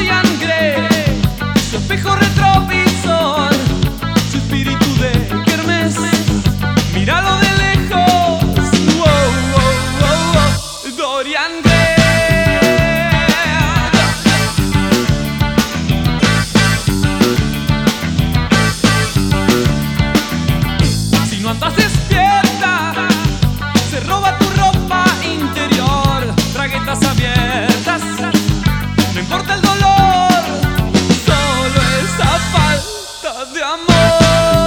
podrían creer su espejo retrovisor, su espíritu de kermes. Míralo de lejos, wow, wow, wow, wow. Dorian amor.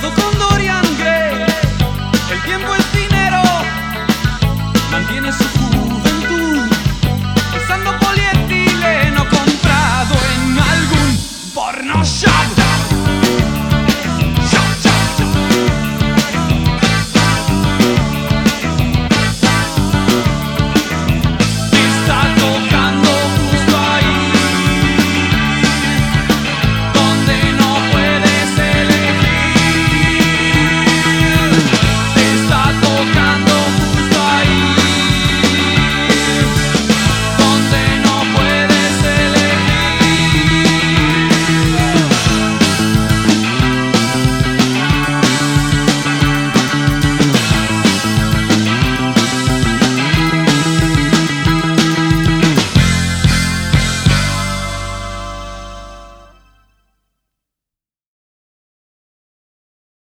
Con Dorian Gray, el tiempo es dinero, mantiene su juventud, usando polietileno comprado en algún porno show.